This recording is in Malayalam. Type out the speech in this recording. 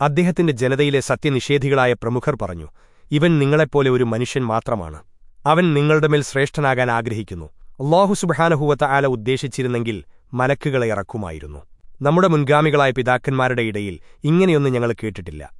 അദ്ദേഹത്തിന്റെ ജനതയിലെ സത്യനിഷേധികളായ പ്രമുഖർ പറഞ്ഞു ഇവൻ നിങ്ങളെപ്പോലെ ഒരു മനുഷ്യൻ മാത്രമാണ്. അവൻ നിങ്ങളുടെ മേൽ ശ്രേഷ്ഠനാകാൻ ആഗ്രഹിക്കുന്നു. അള്ളാഹു സുബഹാനഹുവത്ത ആല ഉദ്ദേശിച്ചിരുന്നെങ്കിൽ മലക്കുകളെ ഇറക്കുമായിരുന്നു. നമ്മുടെ മുൻഗാമികളായ പിതാക്കന്മാരുടെ ഇടയിൽ ഇങ്ങനെയൊന്നും ഞങ്ങൾ കേട്ടിട്ടില്ല.